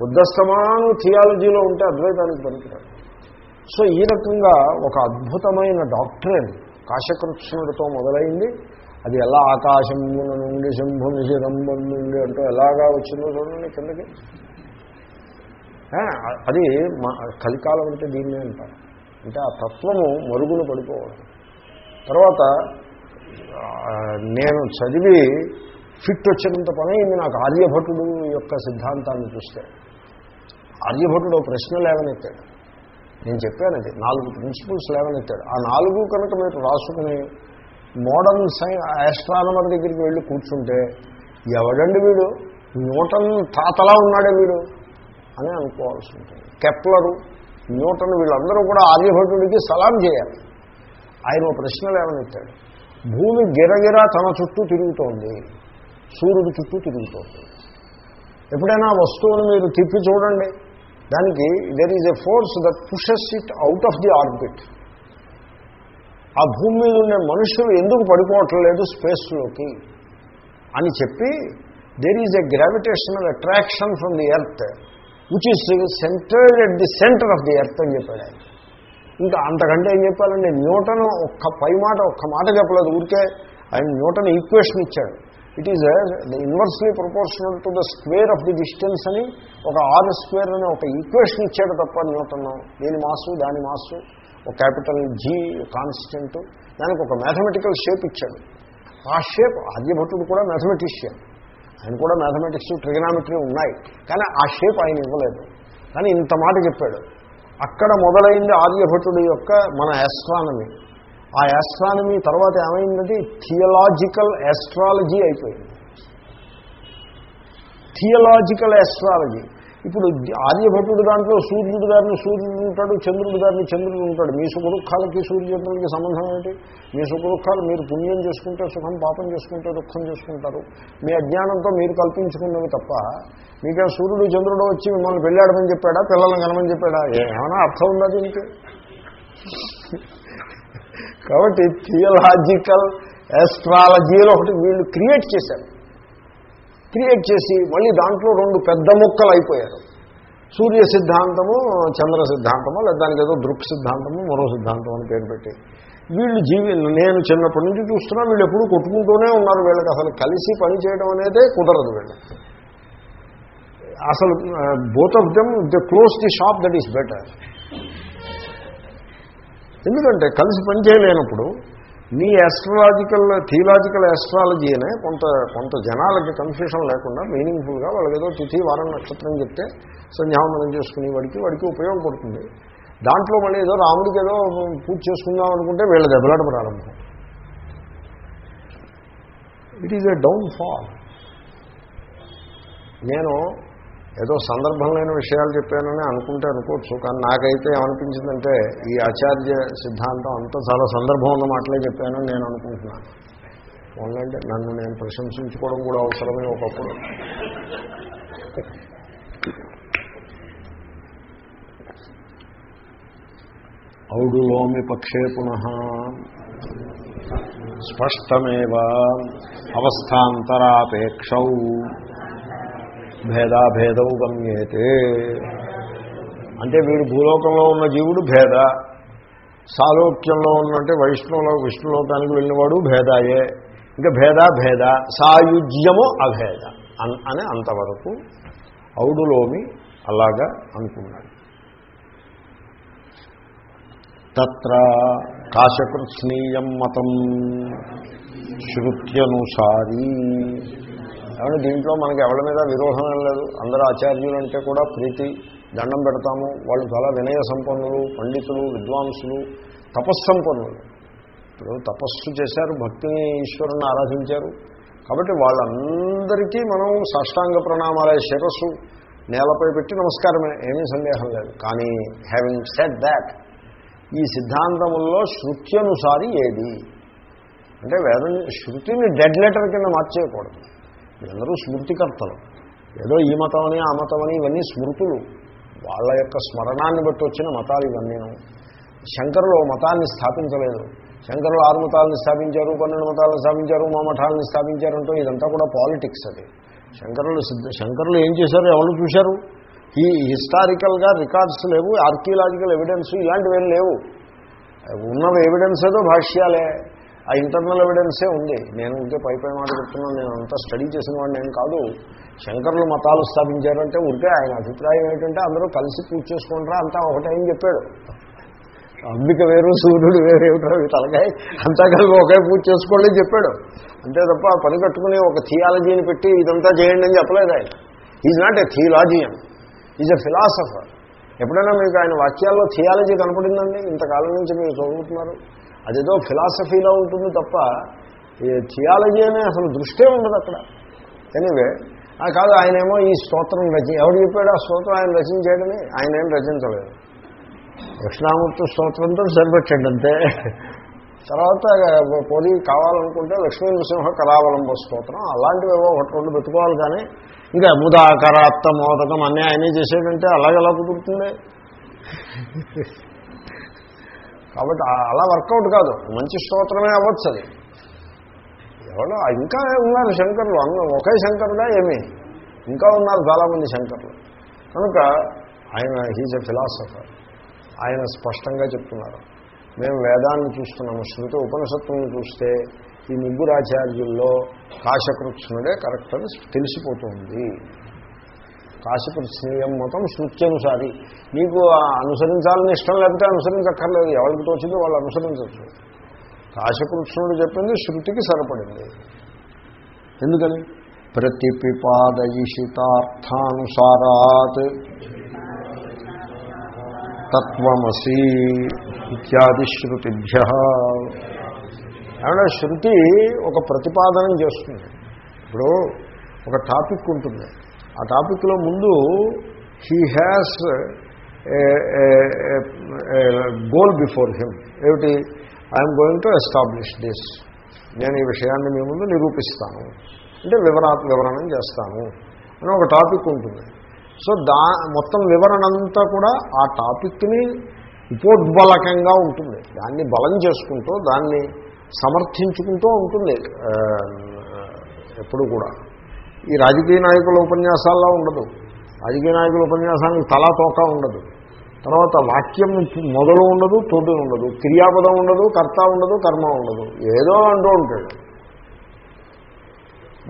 బుద్ధస్తమానం థియాలజీలో ఉంటే అద్వైతానికి పనికిరాడు సో ఈ రకంగా ఒక అద్భుతమైన డాక్టరేన్ కాశకృష్ణుడితో మొదలైంది. అది ఎలా ఆకాశం నుండి శంభుని శిరంభం నుండి అంటూ ఎలాగా వచ్చిందో చూడండి కిందకి. అది మా- కలికాలం అంటే దీన్నే అంటారు. అంటే ఆ తత్వము మరుగులు పడిపోవడం. తర్వాత నేను చదివి ఫిట్ వచ్చినంత పని అయింది నాకు ఆర్యభటుడు యొక్క సిద్ధాంతాన్ని చూస్తే. ఆర్యభటుడు ప్రశ్న లేవనెత్తాడు. నేను చెప్పాను అది నాలుగు ప్రిన్సిపల్స్ లేవనెత్తాడు. ఆ నాలుగు కనుక మీరు రాసుకుని మోడర్న్ సైన్ ఆస్ట్రానమర్ దగ్గరికి వెళ్ళి కూర్చుంటే ఎవడండి వీడు? న్యూటన్ తాతలా ఉన్నాడే వీడు? అని అనుకోవాల్సి ఉంటుంది. కెప్లరు న్యూటన్ వీళ్ళందరూ కూడా ఆర్యభటుడికి సలాం చేయాలి. ఆయన ఓ ప్రశ్న లేవనెత్తాడు. భూమి గిరగిరా తన చుట్టూ తిరుగుతోంది. సూర్యుడు చుట్టూ తిరుగుతోంది. ఎప్పుడైనా వస్తువును మీరు తిప్పి చూడండి. దానికి there is a force that pushes it out of the orbit ఆ భూమి మీద ఉండే మనుషులు ఎందుకు పడిపోవట్లేదు స్పేస్లోకి? అని చెప్పి there is a gravitational attraction from the earth which is centred at the centre of the earth అని చెప్పాడు ఆయన. ఇంకా అంతకంటే ఏం చెప్పాలంటే న్యూటన్ ఒక్క పై మాట ఒక్క మాట చెప్పలేదు. ఊరికే ఆయన న్యూటన్ ఈక్వేషన్ ఇచ్చాడు. It is inversely proportional to the square of the distance అని ఒక ఆర్ స్క్వేర్ అని ఒక ఈక్వేషన్ ఇచ్చాడు తప్ప న్యూటన్ దీని మాసు దాని మాసు? ఒక క్యాపిటల్ జీ కాన్స్టెంట్ దానికి ఒక మ్యాథమెటికల్ షేప్ ఇచ్చాడు. ఆ షేప్ ఆర్యభట్టుడు కూడా మ్యాథమెటిషియన్ ఆయన కూడా మ్యాథమెటిక్స్ ట్రిగనామెట్రీ ఉన్నాయి. కానీ ఆ షేప్ ఆయన ఇవ్వలేదు. కానీ ఇంత మాట చెప్పాడు. అక్కడ మొదలైంది ఆర్యభటుడి యొక్క మన ఆస్ట్రానమీ ఆ యాస్ట్రానమీ తర్వాత ఏమైందంటే థియలాజికల్ యాస్ట్రాలజీ అయిపోయింది. థియలాజికల్ యాస్ట్రాలజీ ఇప్పుడు ఆర్యభటుడు దాంట్లో సూర్యుడు గారిని సూర్యుడు ఉంటాడు చంద్రుడు గారిని చంద్రుడు ఉంటాడు. మీ సుఖదుఖాలకి సూర్యచంద్రుడికి సంబంధం ఏంటి మీ సుఖదుఖాలు మీరు పుణ్యం చేసుకుంటే సుఖం పాపం చేసుకుంటే దుఃఖం చేసుకుంటారు. మీ అజ్ఞానంతో మీరు కల్పించుకున్నవి తప్ప మీకే సూర్యుడు చంద్రుడు వచ్చి మిమ్మల్ని పెళ్ళాడమని చెప్పాడా పిల్లల్ని కనమని చెప్పాడా? ఏమైనా అర్థం ఉందా దీనికి? కాబట్టి థియలాజికల్ ఆస్ట్రాలజీలో ఒకటి వీళ్ళు క్రియేట్ చేశారు. క్రియేట్ చేసి మళ్ళీ దాంట్లో రెండు పెద్ద ముక్కలు అయిపోయారు. సూర్య సిద్ధాంతము చంద్ర సిద్ధాంతము లేదా దానికి ఏదో దృక్ సిద్ధాంతము మరో సిద్ధాంతం అని పేరు పెట్టి. వీళ్ళు జీవి నేను చిన్నప్పటి నుంచి చూస్తున్నా వీళ్ళు ఎప్పుడూ కొట్టుకుంటూనే ఉన్నారు. వీళ్ళకి అసలు కలిసి పని చేయడం అనేదే కుదరదు వీళ్ళకి. అసలు both of them the close the shop that is better ఎందుకంటే కలిసి పని చేయలేనప్పుడు నీ ఆస్ట్రలాజికల్ థియలాజికల్ ఆస్ట్రాలజీ అనే కొంత కొంత జనాలకి కన్ఫ్యూషన్ లేకుండా మీనింగ్ఫుల్గా వాళ్ళకి ఏదో తిథి వారం నక్షత్రం చెప్తే సంధ్యావందనం చేసుకునే వాడికి వాడికి ఉపయోగపడుతుంది దాంట్లో మళ్ళీ ఏదో రాముడికి ఏదో పూజ చేసుకుందాం అనుకుంటే వీళ్ళ దెబ్బలాట ప్రారంభం. It is a downfall నేను ఏదో సందర్భం లేని విషయాలు చెప్పానని అనుకుంటే అనుకోవచ్చు కానీ నాకైతే ఏమనిపించిందంటే ఈ ఆచార్య సిద్ధాంతం అంతా చాలా సందర్భం ఉన్న మాటలే చెప్పానని నేను అనుకుంటున్నాను. ఓన్లంటే నన్ను నేను ప్రశంసించుకోవడం కూడా అవసరమే ఒకప్పుడు. ఔడులోమి పక్షే పునః స్పష్టమేవ అవస్థాంతరాపేక్షౌ. భేదాభేదం గమ్యేతే. అంటే వీడు భూలోకంలో ఉన్న జీవుడు భేద. సాలోక్యంలో ఉన్నంటే వైష్ణవులో విష్ణులోకానికి వెళ్ళినవాడు భేదాయే. ఇంకా భేద భేద సాయుజ్యము అభేద అన్ అని అంతవరకు ఔడులోమి అలాగా అనుకున్నాడు. తత్ర కాశకృత్స్నీయం మతం శృత్యనుసారీ. కాబట్టి దీంట్లో మనకి ఎవరి మీద విరోధం లేదు. అందరూ ఆచార్యులు అంటే కూడా ప్రీతి దండం పెడతాము. వాళ్ళు చాలా వినయ సంపన్నులు పండితులు విద్వాంసులు తపస్సంపన్నులు. ఇప్పుడు తపస్సు చేశారు భక్తిని ఈశ్వరుని ఆరాధించారు. కాబట్టి వాళ్ళందరికీ మనం సాష్టాంగ ప్రణామాలయ శిరస్సు నేలపై పెట్టి నమస్కారమే ఏమీ సందేహం లేదు. కానీ హ్యావింగ్ సెట్ దాట్ ఈ సిద్ధాంతముల్లో శృత్యనుసారి ఏది? అంటే వేదం శృతిని డెడ్ లెటర్ కింద మార్చేయకూడదు. వీళ్ళందరూ స్మృతికర్తలు. ఏదో ఈ మతం అని ఆ మతం అని ఇవన్నీ స్మృతులు. వాళ్ళ యొక్క స్మరణాన్ని బట్టి వచ్చిన మతాలు ఇవన్నీ. శంకరులు మతాన్ని స్థాపించలేదు. శంకరులు ఆరు మతాలను స్థాపించారు పన్నెండు మతాలను స్థాపించారు మా మఠాలను స్థాపించారంటూ ఇదంతా కూడా పాలిటిక్స్ అది. శంకరులు సిద్ధ శంకరులు ఏం చేశారు? ఎవరు చూశారు? ఈ హిస్టారికల్గా రికార్డ్స్ లేవు ఆర్కియలాజికల్ ఎవిడెన్స్ ఇలాంటివి ఏం లేవు. ఉన్న ఎవిడెన్స్ ఏదో భాష్యాలే. ఆ ఇంటర్నల్ ఎవిడెన్సే ఉంది. నేను ఉంటే పై పై మాట చెప్తున్నాను నేను అంతా స్టడీ చేసిన వాడిని ఏం కాదు. శంకర్లు మతాలు స్థాపించారంటే ఉంటే ఆయన అభిప్రాయం ఏంటంటే అందరూ కలిసి పూజ చేసుకుంటారా అంతా ఒకటే అని చెప్పాడు. అంబిక వేరు సూర్యుడు వేరు ఏమిటో తలకాయ? అంతా కలిపి ఒకే పూజ చేసుకోండి అని చెప్పాడు. అంతే తప్ప పని కట్టుకుని ఒక థియాలజీని పెట్టి ఇదంతా చేయండి అని చెప్పలేదు ఆయన. Is not a theologian is a philosopher ఎప్పుడైనా మీకు ఆయన వాక్యాల్లో థియాలజీ కనపడిందండి? ఇంతకాలం నుంచి మీరు చదువుతున్నారు అదేదో ఫిలాసఫీలో ఉంటుంది తప్ప థియాలజీ అనే అసలు దృష్టే ఉండదు అక్కడ. ఎనివే కాదు ఆయనేమో ఈ స్తోత్రం రచి ఎవడు చెప్పాడు ఆ స్తోత్రం ఆయన రచించాడని ఆయన ఏం రచించలేదు. దక్షిణామూర్తి స్తోత్రంతో సరిపెట్టాడు అంతే తర్వాత పోనీ కావాలనుకుంటే లక్ష్మీ నృసింహ కళావలంబ స్తోత్రం అలాంటివేవో ఒకటి రెండు పెట్టుకోవాలి కానీ ఇంకా ముదాకరాత్త మోదకం అన్నీ ఆయనే చేసేటంటే అలాగెలా కుదురుతుంది? కాబట్టి అలా వర్కౌట్ కాదు. మంచి స్తోత్రమే అవ్వచ్చు అది. ఎవరో ఇంకా ఉన్నారు శంకర్లు. ఒకే శంకరుడా ఏమి? ఇంకా ఉన్నారు చాలామంది శంకర్లు. కనుక ఆయన హీజ్ ఎ ఫిలాసఫర్ ఆయన స్పష్టంగా చెప్తున్నారు. మేము వేదాన్ని చూస్తున్నాము. శృతి ఉపనిషత్తులను చూస్తే ఈ ముగ్గురాచార్యుల్లో కాశకృష్ణుడే కరెక్ట్ అని తెలిసిపోతుంది. కాశకృష్ణీయం మతం శృత్యనుసారి. మీకు అనుసరించాలని ఇష్టం లేకపోతే అనుసరించక్కర్లేదు. ఎవరికి తోచిందో వాళ్ళు అనుసరించవచ్చు కాశీకృష్ణుడు చెప్పింది శృతికి సరిపడింది. ఎందుకని? ప్రతిపిపాదయిషితార్థానుసారాత్ తత్వమసి ఇత్యాది శృతిభ్య. ఏమన్నా శృతి ఒక ప్రతిపాదన చేస్తుంది. ఇప్పుడు ఒక టాపిక్ ఉంటుంది. ఆ టాపిక్లో ముందు he has goal before him ఏమిటి? I'm going to establish this నేను ఈ విషయాన్ని మీ ముందు నిరూపిస్తాను. అంటే వివరా వివరణం చేస్తాను అని ఒక టాపిక్ ఉంటుంది. సో దా మొత్తం వివరణ అంతా కూడా ఆ టాపిక్ని ఉపోద్బలకంగా ఉంటుంది. దాన్ని బలం చేసుకుంటూ దాన్ని సమర్థించుకుంటూ ఉంటుంది. ఎప్పుడు కూడా. ఈ రాజకీయ నాయకుల ఉపన్యాసాల్లో ఉండదు. రాజకీయ నాయకుల ఉపన్యాసానికి తలా తోక ఉండదు. తర్వాత వాక్యం మొదలు ఉండదు తోటి ఉండదు. క్రియాపదం ఉండదు కర్త ఉండదు కర్మ ఉండదు. ఏదో అంటూ ఉంటాడు.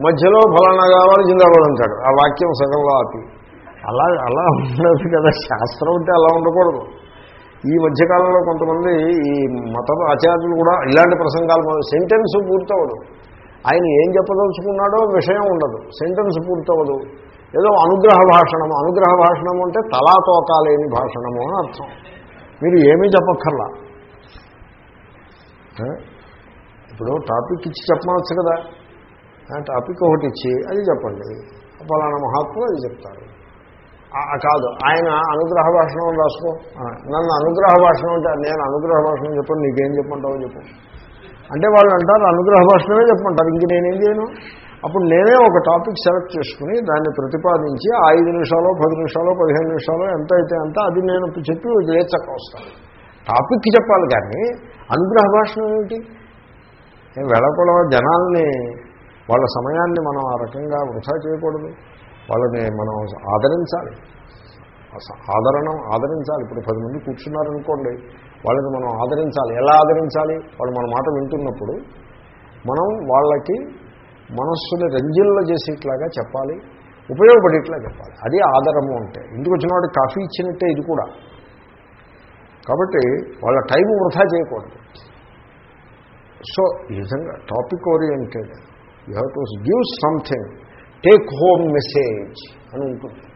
మధ్యలో ఫలానా కావాలి జిందాబాద్ అంటాడు. ఆ వాక్యం సగంలో ఆపి. అలా అలా ఉండదు కదా. శాస్త్రం అంటే అలా ఉండకూడదు. ఈ మధ్యకాలంలో కొంతమంది ఈ మత ఆచార్యులు కూడా ఇలాంటి ప్రసంగాలు సెంటెన్స్ పూర్తవడం ఆయన ఏం చెప్పదలుచుకున్నాడో విషయం ఉండదు. సెంటెన్స్ పూర్తవదు ఏదో అనుగ్రహ భాషణము. అనుగ్రహ భాషణము అంటే తలా తోకాలేని భాషణము అని అర్థం. మీరు ఏమీ చెప్పక్కర్లా. ఇప్పుడు టాపిక్ ఇచ్చి చెప్పవచ్చు కదా. టాపిక్ ఒకటి ఇచ్చి అది చెప్పండి. ఫలానా మహాత్ములు అది చెప్తారు కాదు. ఆయన అనుగ్రహ భాషణం రాసుకో. నన్ను అనుగ్రహ భాషణం అంటే నేను అనుగ్రహ భాషణం చెప్పండి నీకేం చెప్పంటావో చెప్పు. అంటే వాళ్ళు అంటారు అనుగ్రహ భాషణమే చెప్పమంటారు ఇంక నేనేం చేయను? అప్పుడు నేనే ఒక టాపిక్ సెలెక్ట్ చేసుకుని దాన్ని ప్రతిపాదించి ఐదు నిమిషాలు పది నిమిషాలు పదిహేను నిమిషాలు ఎంత అయితే అంత అది నేను చెప్పి లేచక్క వస్తాను. టాపిక్ చెప్పాలి కానీ అనుగ్రహ భాషణం ఏమిటి? నేను వెళ్ళకూడదు? జనాల్ని వాళ్ళ సమయాన్ని మనం ఆ రకంగా వృధా చేయకూడదు. వాళ్ళని మనం ఆదరించాలి. ఆదరణ ఆదరించాలి. ఇప్పుడు పది మంది కూర్చున్నారనుకోండి వాళ్ళని మనం ఆదరించాలి. ఎలా ఆదరించాలి? వాళ్ళు మన మాట వింటున్నప్పుడు మనం వాళ్ళకి మనస్సుని రంజిల్ల చేసేట్లాగా చెప్పాలి. ఉపయోగపడేట్లా చెప్పాలి. అది ఆదరము అంటే. ఇంటికి వచ్చిన వాడు కాఫీ ఇచ్చినట్టే ఇది కూడా. కాబట్టి వాళ్ళ టైం వృధా చేయకూడదు. సో ఈ విధంగా topic oriented. You have to give something. Take home message అని ఉంటుంది.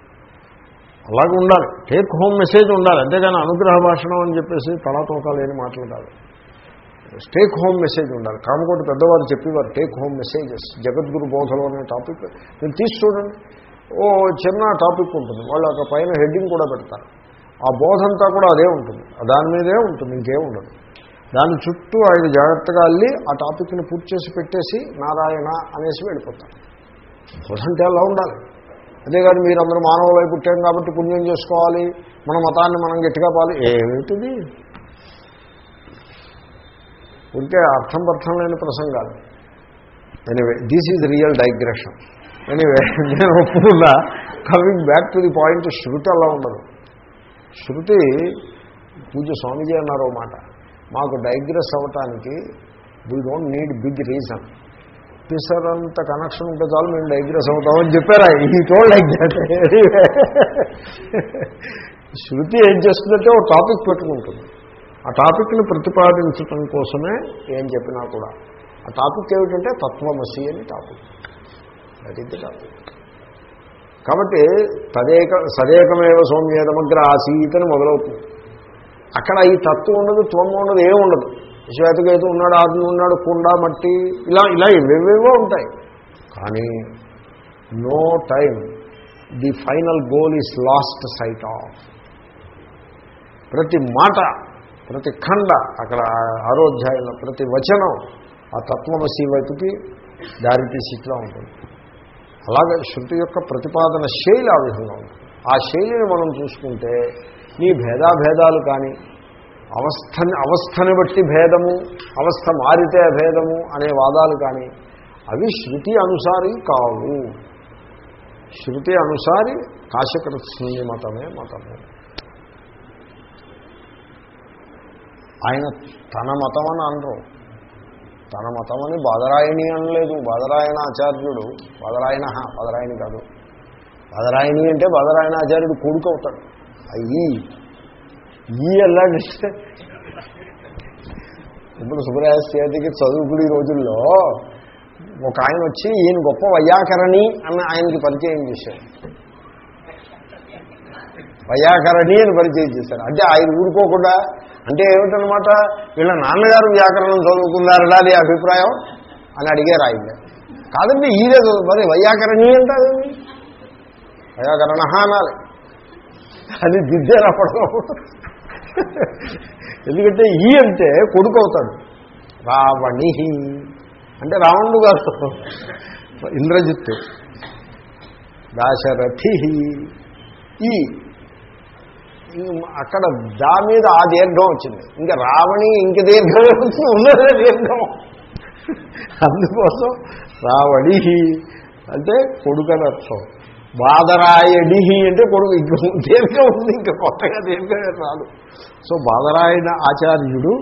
అలాగే ఉండాలి. టేక్ హోమ్ మెసేజ్ ఉండాలి. అంతేగాని అనుగ్రహ భాషణం అని చెప్పేసి తలాతోకాలేని మాటలు కాదు. టేక్ హోమ్ మెసేజ్ ఉండాలి. కామకోటి పెద్దవారు చెప్పేవారు టేక్ హోమ్ మెసేజెస్ జగద్గురు బోధలు అనే టాపిక్ మీరు తీసి చూడండి. ఓ చిన్న టాపిక్ ఉంటుంది. వాళ్ళు ఒక పైన హెడ్డింగ్ కూడా పెడతారు. ఆ బోధంతా కూడా అదే ఉంటుంది. దాని మీదే ఉంటుంది. ఇంకేం ఉండదు. దాని చుట్టూ ఆయన జాగ్రత్తగా అల్లి ఆ టాపిక్ని పూర్తి చేసి పెట్టేసి నారాయణ అనేసి వెళ్ళిపోతారు. బోధంటే అలా ఉండాలి. అంతేకాదు మీరందరూ మానవులై పుట్టాం కాబట్టి పుణ్యం చేసుకోవాలి మన మతాన్ని మనం గట్టిగా పాలి ఏమిటిది? ఉంటే అర్థం అర్థం లేని ప్రసంగాలు. Anyway this is real digression anyway నేను ఒప్పుకున్నా. Coming back to the point శృతి అలా ఉండదు. శృతి పూజ స్వామిజీ అన్నారు మాట. మాకు డైగ్రెస్ అవ్వటానికి we don't need big reason పిసరంత connection ఉంటే చాలు మేము డైగ్రెస్ అవుతామని చెప్పారా. ఈ టోల్ లైక్ శృతి ఏం చేస్తుందంటే ఒక టాపిక్ పెట్టుకుంటుంది. ఆ టాపిక్ని ప్రతిపాదించడం కోసమే ఏం చెప్పినా కూడా. ఆ టాపిక్ ఏమిటంటే తత్వమసి అని topic that is the topic కాబట్టి తదేక సదేకమేవ సౌమ్యేదమగ్ర ఆసీత్ అని మొదలవుతుంది. అక్కడ ఈ తత్వం ఉండదు త్వం ఉండదు ఏమి ఉండదు. శ్వేతకేతు ఉన్నాడు ఆత్మ ఉన్నాడు కుండ మట్టి ఇలా ఇలా ఇవేవేవో ఉంటాయి. కానీ no time the final goal is lost sight of ప్రతి మాట ప్రతి ఖండ అక్కడ ఆరోధ్యాయంలో ప్రతి వచనం ఆ తత్వమసి వైపుకి దారితీసిట్లా ఉంటుంది. అలాగే శృతి యొక్క ప్రతిపాదన శైలి ఆ విధంగా ఉంటుంది. ఆ శైలిని మనం చూసుకుంటే నీ భేదాభేదాలు కానీ అవస్థని అవస్థని బట్టి భేదము అవస్థ మారితే భేదము అనే వాదాలు కానీ అవి శృతి అనుసారి కావు. శృతి అనుసారి కాశకృత్స్ని మతమే. మతము ఆయన తన మతం అని అనరు. తన మతం అని బాదరాయణి అనలేదు. బాదరాయణ ఆచార్యుడు బాదరాయణ బాదరాయణి కాదు. బాదరాయణి అంటే బాదరాయణ ఆచార్యుడు కొడుకు అవుతాడు. అయ్యి ఈ ఎలాంటి ఇప్పుడు సుబ్రహ్మణ్యకి చదువుకుడి రోజుల్లో ఒక ఆయన వచ్చి ఈయన గొప్ప వైయాకరణి అని ఆయనకి పరిచయం చేశారు వైయాకరణి అని పరిచయం చేశారు అంటే ఆయన ఊరుకోకుండా అంటే ఏమిటనమాట వీళ్ళ నాన్నగారు వ్యాకరణం చదువుకున్నారడా అది అభిప్రాయం అని అడిగారు ఆయన. కాదండి ఈరే చదువు మరి వైయాకరణి అంటారండి వైయాకరణ అనాలి. అది దిద్దే రావడం ఎందుకంటే ఈ అంటే కొడుకు అవుతాడు రావణి. అంటే రావణుడు కాదు. ఇంద్రజిత్తు. దాశరథి. ఈ. అక్కడ దా మీద ఆ దీర్ఘం వచ్చింది. ఇంకా రావణి ఇంక దీర్ఘం వచ్చింది. ఉన్నదే దీర్ఘం. అందుకోసం రావణి. అంటే కొడుకు అని అర్థం బాదరాయడిహి అంటే కొడుకు ఇంక దీర్ఘం ఉంది ఇంకా కొత్తగా దీర్ఘమే రాదు. సో బాదరాయణ ఆచార్యుడు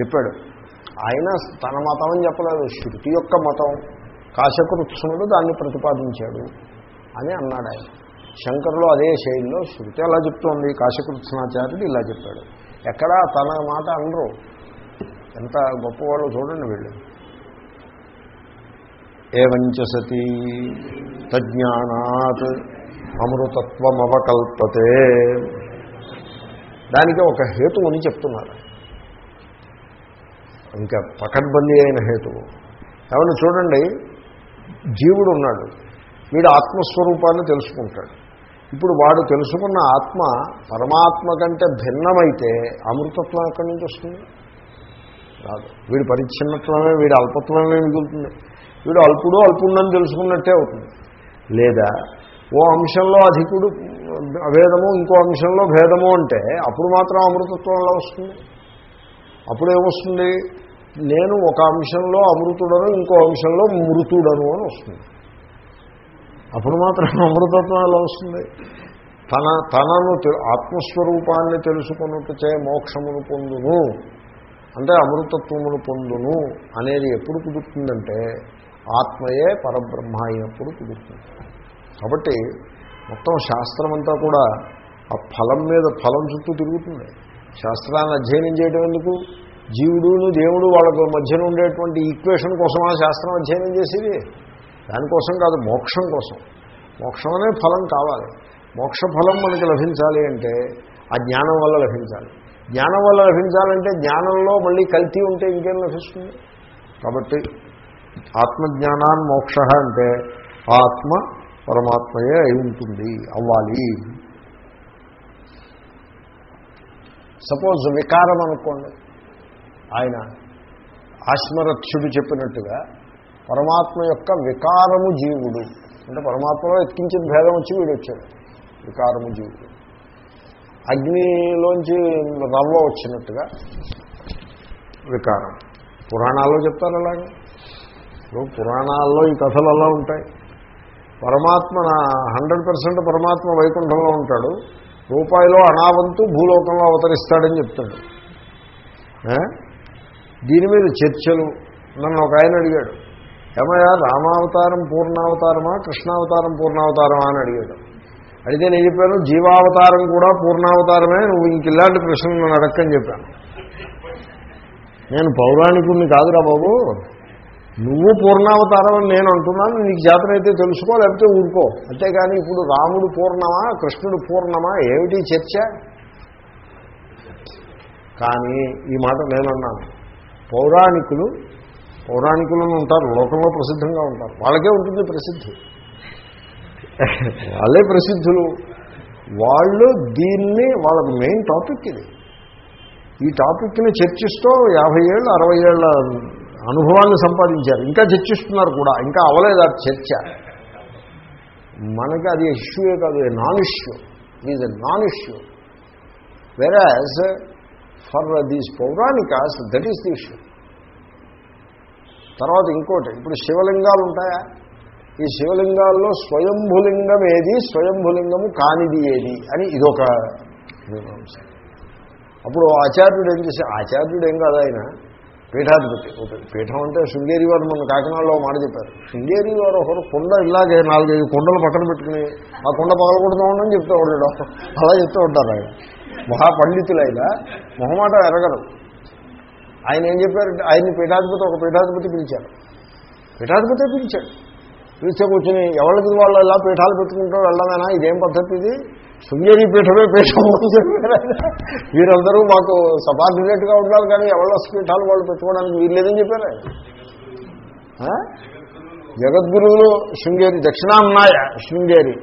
చెప్పాడు ఆయన తన మతం అని చెప్పలేదు శృతి యొక్క మతం కాశకృత్సునుడు దాన్ని ప్రతిపాదించాడు అని అన్నాడు ఆయన. శంకరులు అదే శైలిలో శృతి అలా చెప్తోంది కాశకృత్సనాచార్యుడు ఇలా చెప్పాడు. ఎక్కడా తన మాట అనరు. ఎంత గొప్పవాళ్ళు చూడండి వీళ్ళు. ఏవంచ సతీ? తజ్ఞానాత్ అమృతత్వమవకల్పతే. దానికి ఒక హేతువుని చెప్తున్నారు. ఇంకా పకడ్బందీ అయిన హేతువు ఏమన్నా చూడండి జీవుడు ఉన్నాడు వీడు ఆత్మస్వరూపాన్ని తెలుసుకుంటాడు. ఇప్పుడు వాడు తెలుసుకున్న ఆత్మ పరమాత్మ కంటే భిన్నమైతే అమృతత్వం ఎక్కడి నుంచి వస్తుంది? రాదు. వీడి పరిచ్ఛిన్నత్వమే వీడి అల్పత్వమే మిగులుతుంది. వీడు అల్పుడు అల్పుండని తెలుసుకున్నట్టే అవుతుంది. లేదా ఓ అంశంలో అధికుడు అభేదము ఇంకో అంశంలో భేదము అంటే అప్పుడు మాత్రం అమృతత్వంలో వస్తుంది? అప్పుడేమొస్తుంది నేను ఒక అంశంలో అమృతుడను ఇంకో అంశంలో మృతుడను అని వస్తుంది. అప్పుడు మాత్రం అమృతత్వం ఎలా వస్తుంది? తన తనను ఆత్మస్వరూపాన్ని తెలుసుకున్నట్టుచే మోక్షమును పొందును. అంటే అమృతత్వమును పొందును అనేది ఎప్పుడు కుదురుతుందంటే ఆత్మయే పరబ్రహ్మ అయినప్పుడు కుదురుతుంది. కాబట్టి మొత్తం శాస్త్రం అంతా కూడా ఆ ఫలం మీద ఫలం చుట్టూ తిరుగుతుంది. శాస్త్రాన్ని అధ్యయనం చేయడం ఎందుకు? జీవుడును దేవుడు వాళ్ళ మధ్యన ఉండేటువంటి ఈక్వేషన్ కోసం ఆ శాస్త్రం అధ్యయనం చేసేది? దానికోసం కాదు మోక్షం కోసం. మోక్షం అనే ఫలం కావాలి. మోక్ష ఫలం మనకి లభించాలి అంటే ఆ జ్ఞానం వల్ల లభించాలి. జ్ఞానం వల్ల లభించాలంటే జ్ఞానంలో మళ్ళీ కల్తీ ఉంటే ఇంకేం లభిస్తుంది? కాబట్టి ఆత్మజ్ఞానాన్ మోక్ష అంటే ఆత్మ పరమాత్మయే అయి ఉంటుంది అవ్వాలి. సపోజ్ వికారం అనుకోండి. ఆయన ఆశ్మరక్షుడు చెప్పినట్టుగా పరమాత్మ యొక్క వికారము జీవుడు. అంటే పరమాత్మలో ఎత్కించిన భేదం వచ్చి వీడు వచ్చాడు. వికారము జీవుడు. అగ్నిలోంచి రవ్వ వచ్చినట్టుగా వికారం. పురాణాల్లో చెప్తారు అలాగే. ఇప్పుడు పురాణాల్లో ఈ కథలు అలా ఉంటాయి. పరమాత్మ హండ్రెడ్ పర్సెంట్ పరమాత్మ వైకుంఠంలో ఉంటాడు. రూపాయిలో అనావంతు భూలోకంలో అవతరిస్తాడని చెప్తాడు. దీని మీద చర్చలు. నన్ను ఒక ఆయన అడిగాడు. ఏమయ్యా రామావతారం పూర్ణావతారమా కృష్ణావతారం పూర్ణావతారమా అని అడిగాడు. అడిగితే నేను చెప్పాను జీవావతారం కూడా పూర్ణావతారమే నువ్వు ఇంక ఇలాంటి ప్రశ్నలు నన్ను అడక్కని చెప్పాను. నేను పౌరాణికుడిని కాదురా బాబు. నువ్వు పూర్ణావతారం అని నేను అంటున్నాను నీకు జాతరైతే తెలుసుకో లేకపోతే ఊరుకో. అంతేగాని ఇప్పుడు రాముడు పూర్ణమా కృష్ణుడు పూర్ణమా ఏమిటి చర్చ? కానీ ఈ మాట నేనన్నాను. పౌరాణికులు పౌరాణికులను ఉంటారు లోకంలో ప్రసిద్ధంగా ఉంటారు. వాళ్ళకే ఉంటుంది ప్రసిద్ధి. వాళ్ళే ప్రసిద్ధులు. వాళ్ళు దీన్ని వాళ్ళ మెయిన్ టాపిక్ ఇది. ఈ టాపిక్ని చర్చిస్తూ యాభై ఏళ్ళు అరవై ఏళ్ళ అనుభవాన్ని సంపాదించారు. ఇంకా చర్చిస్తున్నారు కూడా. ఇంకా అవలేదు ఆ చర్చ. మనకి అది ఇష్యూయే కాదు. Non issue. Is a non issue whereas for these పౌరాణికాస్ that is the issue తర్వాత ఇంకోటి ఇప్పుడు శివలింగాలు ఉంటాయా? ఈ శివలింగాల్లో స్వయంభులింగం ఏది? స్వయంభులింగము కానిది ఏది? అని ఇదొక అప్పుడు ఆచార్యుడు ఏం చేశారు ఆచార్యుడు ఏం కాదు ఆయన. పీఠాధిపతి. పీఠం అంటే శృంగేరి వారు మన కాకినాడలో మాట చెప్పారు. శృంగేరి వారు ఒకరు కొండ ఇలాగే నాలుగైదు కొండలు పక్కన పెట్టుకుని ఆ కొండ పగలకూడదు ఉండని చెప్తూ ఉండడం అలా చెప్తూ ఉంటారు ఆయన. మహాపండితులైన మొహమాట ఎరగరు. ఆయన ఏం చెప్పారంటే ఆయన్ని పీఠాధిపతి ఒక పీఠాధిపతి పిలిచారు పీఠాధిపతి పిలిచాడు. పిలిచే కూర్చొని ఎవరికి వాళ్ళు ఎలా పీఠాలు పెట్టుకుంటూ వెళ్ళమేనా? ఇదేం పద్ధతి ఇది? శృంగేరి పీఠమే పీఠం వీరందరూ మాకు సబార్డినేట్గా ఉండాలి కానీ ఎవరి పీఠాలు వాళ్ళు పెట్టుకోవడానికి వీల్లేదని చెప్పారు. జగద్గురువులు శృంగేరి దక్షిణామ్నాయ శృంగేరి.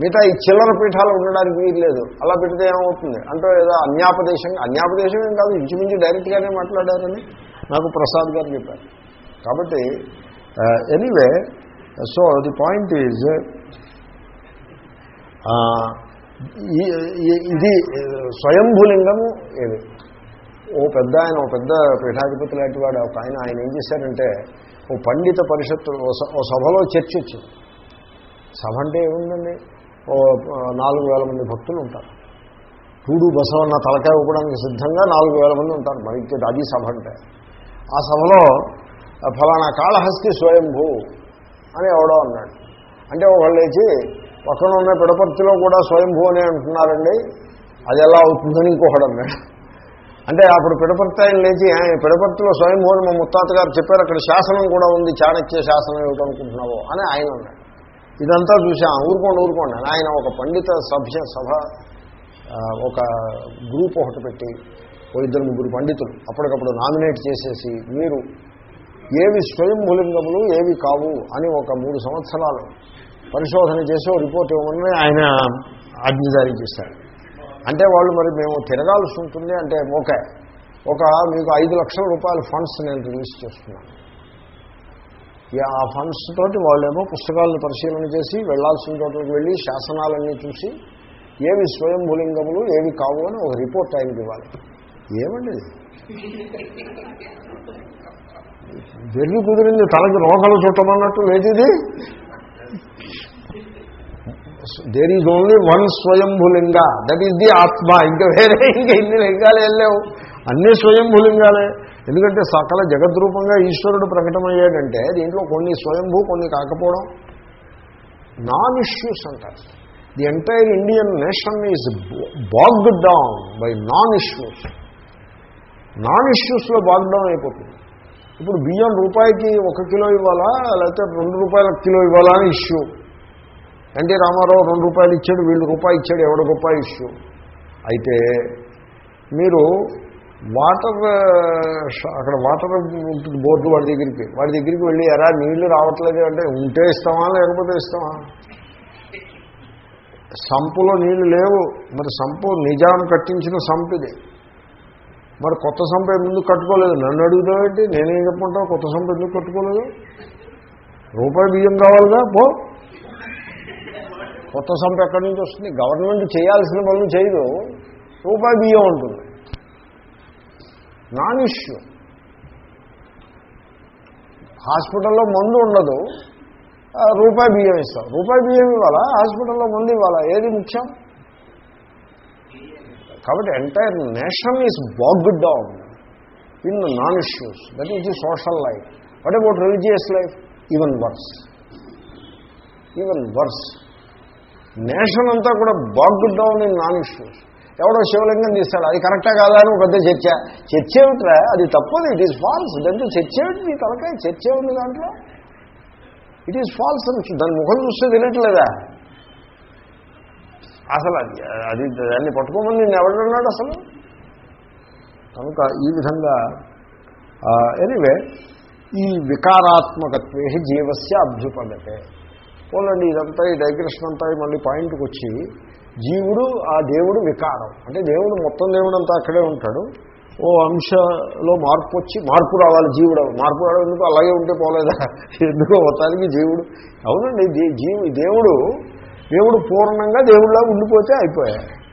మిగతా ఈ చిల్లర పీఠాలు ఉండడానికి వీల్లేదు. అలా పెడితే ఏమవుతుంది? అంటే ఏదో అన్యాపదేశం అన్యాపదేశం ఏం కాదు ఇంచుమించు డైరెక్ట్గానే మాట్లాడారని నాకు ప్రసాద్ గారు చెప్పారు. కాబట్టి anyway so the point is ఇది స్వయంభూలింగము ఏది? ఓ పెద్ద ఆయన ఓ పెద్ద పీఠాధిపతి లాంటి వాడు ఒక ఆయన ఆయన ఏం చేశారంటే ఓ పండిత పరిషత్తు ఓ సభలో చర్చ వచ్చింది. సభ అంటే ఏముందండి? ఓ నాలుగు వేల మంది భక్తులు ఉంటారు. టూడు బసవన్న తలకాయ ఇవ్వడానికి సిద్ధంగా నాలుగు వేల మంది ఉంటారు. మరి అది సభ అంటే. ఆ సభలో ఫలానా కాళహస్తి స్వయంభూ అని ఎవడో అన్నాడు. అంటే ఒకళ్ళు లేచి పక్కన ఉన్న పిడపర్తిలో కూడా స్వయంభూ అనే అంటున్నారండి. అది ఎలా అవుతుందని ఇంకొకడు అన్నాడు. అంటే అప్పుడు పిడపర్తి ఆయన లేచి పిడపర్తిలో స్వయంభూ అని మా ముత్తాత గారు చెప్పారు. అక్కడ శాసనం కూడా ఉంది చాణక్య శాసనం ఏమిటనుకుంటున్నావో అని ఆయన అన్నాడు. ఇదంతా చూసాం ఊరుకోండి ఊరుకోండి ఆయన ఒక పండిత సభ్య సభ ఒక గ్రూప్ ఒకటి పెట్టి ఓ ఇద్దరు ముగ్గురు పండితులు అప్పటికప్పుడు నామినేట్ చేసేసి మీరు ఏవి స్వయంభులింగములు ఏవి కావు అని ఒక మూడు సంవత్సరాలు పరిశోధన చేసి ఓ రిపోర్ట్ ఇవ్వమని ఆయన ఆజ్ఞ జారీ చేశారు. అంటే వాళ్ళు మరి మేము తిరగాల్సి ఉంటుంది అంటే ఓకే ఒక మీకు ఐదు లక్షల రూపాయల ఫండ్స్ నేను రిలీజ్ చేస్తున్నాను. ఆ ఫండ్స్ తోటి వాళ్ళేమో పుస్తకాలను పరిశీలన చేసి వెళ్ళాల్సిన చోట్లకి వెళ్ళి శాసనాలన్నీ చూసి ఏవి స్వయంభులింగములు ఏవి కావు అని ఒక రిపోర్ట్ ఆయనకి ఇవ్వాలి. ఏమండి? వెర్రి కుదిరింది తనకి రోగలు చుట్టమన్నట్టు లేదు ఇది there is only one స్వయంభులింగ that is the ఆత్మ ఇంకా వేరే ఇంకా ఇన్ని లింగాలు వెళ్ళలేవు అన్ని స్వయంభులింగాలే ఎందుకంటే సకల జగద్రూపంగా ఈశ్వరుడు ప్రకటమయ్యాడంటే దీంట్లో కొన్ని స్వయంభూ కొన్ని కాకపోవడం. నాన్ ఇష్యూస్ అంటారు the entire Indian nation is bogged down by non issues non ఇష్యూస్లో bog down అయిపోతుంది. ఇప్పుడు బియ్యం రూపాయికి ఒక కిలో ఇవ్వాలా? లేకపోతే రెండు రూపాయల కిలో ఇవ్వాలా అని ఇష్యూ ఎన్టీ రామారావు రెండు రూపాయలు ఇచ్చాడు వీళ్ళు రూపాయి ఇచ్చాడు ఎవడ గొప్ప ఇష్యూ? అయితే మీరు వాటర్ అక్కడ వాటర్ ఉంటుంది బోర్డు వాడి దగ్గరికి వాడి దగ్గరికి వెళ్ళి ఎరా నీళ్ళు రావట్లేదు అంటే ఉంటే ఇస్తామా లేకపోతే ఇస్తామా? సంపులో నీళ్ళు లేవు. మరి సంపు నిజాం కట్టించిన సంపు ఇది. మరి కొత్త సంప ఎందుకు కట్టుకోలేదు? నన్ను అడుగుతావేంటి నేనేం చెప్పుకుంటావు కొత్త సంప ఎందుకు కట్టుకోలేదు? రూపాయి బియ్యం కావాలిగా? పో. కొత్త సంప ఎక్కడి నుంచి వస్తుంది? గవర్నమెంట్ చేయాల్సిన పనులు చేయదు. రూపాయి బియ్యం ఉంటుంది. Non issue. హాస్పిటల్లో మందు ఉండదు. రూపాయి బియ్యం ఇస్తాం రూపాయి బియ్యం ఇవ్వాలా? హాస్పిటల్లో మంది ఇవ్వాలా? ఏది ముఖ్యం? కాబట్టి entire nation is bogged down in non issues that is the social life what about religious life even worse even worse nation అంతా కూడా bogged down in non issues ఎవడో శివలింగం తీస్తాడు. అది కరెక్టా కాదా అని పెద్ద చర్చ. చర్చ ఏమిట్రా అది తప్పదు ఇట్ ఈస్ ఫాల్స్ దాంట్లో చర్చ ఏమిటి నీ తలకాయ. చర్చ ఏముంది దాంట్లో. ఇట్ ఈస్ ఫాల్స్ అని దాని ముఖం చూస్తే తెలియట్లేదా? అసలు అది అది దాన్ని పట్టుకోమని నేను ఎవడన్నాడు అసలు? కనుక ఈ విధంగా ఎనివే ఈ వికారాత్మకత్వే జీవస్య అభ్యుపగతే పోలండి ఇదంతా ఈ డైగ్రెషన్ అంతా మళ్ళీ పాయింట్కి వచ్చి జీవుడు ఆ దేవుడు వికారం. అంటే దేవుడు మొత్తం దేవుడు అంతా అక్కడే ఉంటాడు. ఓ అంశలో మార్పు వచ్చి మార్పు రావాలి జీవుడు. మార్పు రావడం ఎందుకు? అలాగే ఉంటే పోలేదా? ఎందుకో మొత్తానికి జీవుడు. అవునండి దీ- జీవు దేవుడు దేవుడు పూర్ణంగా దేవుడిలా ఉండిపోతే అయిపోయాయి.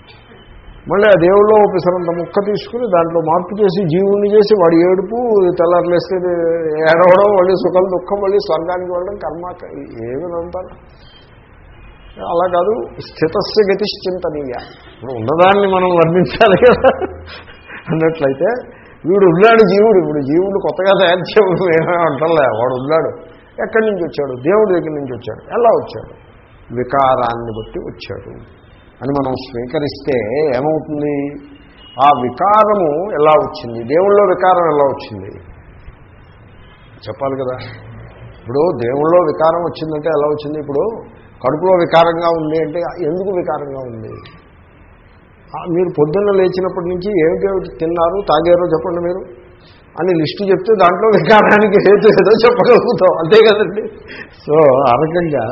మళ్ళీ ఆ దేవుళ్ళో పిసరంత ముక్క తీసుకుని దాంట్లో మార్పు చేసి జీవుణ్ణి చేసి వాడి ఏడుపు తెల్లారులేస్తే ఏడవడం మళ్ళీ సుఖం దుఃఖం మళ్ళీ స్వర్గానికి వెళ్ళడం కర్మ ఏమి అలా కాదు స్థితస్య గతిశ్చింతనీయ. ఇప్పుడు ఉన్నదాన్ని మనం వర్ణించాలి కదా. అన్నట్లయితే వీడు ఉన్నాడు జీవుడు ఇప్పుడు జీవుడు కొత్తగా తయారు చేయడం ఏమీ అంటలే వాడు ఉన్నాడు. ఎక్కడి నుంచి వచ్చాడు? దేవుడి దగ్గర నుంచి వచ్చాడు. ఎలా వచ్చాడు? వికారాన్ని బట్టి వచ్చాడు. అని మనం స్వీకరిస్తే ఏమవుతుంది? ఆ వికారము ఎలా వచ్చింది? దేవుళ్ళో వికారం ఎలా వచ్చింది? చెప్పాలి కదా. ఇప్పుడు దేవుళ్ళో వికారం వచ్చిందంటే ఎలా వచ్చింది? ఇప్పుడు కడుపులో వికారంగా ఉంది అంటే ఎందుకు వికారంగా ఉంది? మీరు పొద్దున్న లేచినప్పటి నుంచి ఏమిటేమిటి తిన్నారు తాగారో చెప్పండి మీరు. అని లిస్టు చెప్తే దాంట్లో వికారానికి హేతు ఏదో చెప్పగలుగుతాం. అంతే కదండి? సో ఆ రకంగా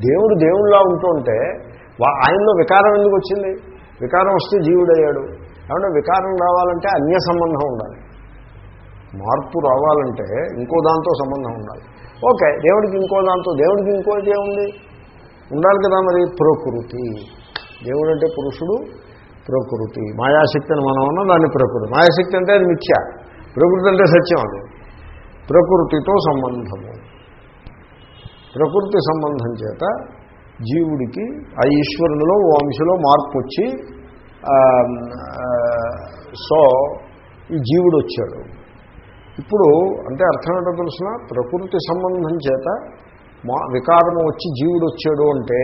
దేవుడు దేవుళ్ళలా ఉంటుంటే ఆయనలో వికారం ఎందుకు వచ్చింది? వికారం వస్తే జీవుడయ్యాడు. కాబట్టి వికారం రావాలంటే అన్య సంబంధం ఉండాలి. మార్పు రావాలంటే ఇంకో దాంతో సంబంధం ఉండాలి. ఓకే దేవుడికి ఇంకో దాంతో దేవుడికి ఇంకోటి ఏముంది? ఉండాలి కదా మరి ప్రకృతి. దేవుడు అంటే పురుషుడు ప్రకృతి. మాయాశక్తి అని మనం ఉన్నాం దాన్ని ప్రకృతి. మాయాశక్తి అంటే అది మిథ్య. ప్రకృతి అంటే సత్యం అది. ప్రకృతితో సంబంధము. ప్రకృతి సంబంధం చేత జీవుడికి ఆ ఈశ్వరునిలో ఓ అంశలో మార్పు వచ్చి సో ఈ జీవుడు వచ్చాడు ఇప్పుడు అంటే అర్థం ఏంటో తెలిసిన? ప్రకృతి సంబంధం చేత మా వికారము వచ్చి జీవుడు వచ్చాడు అంటే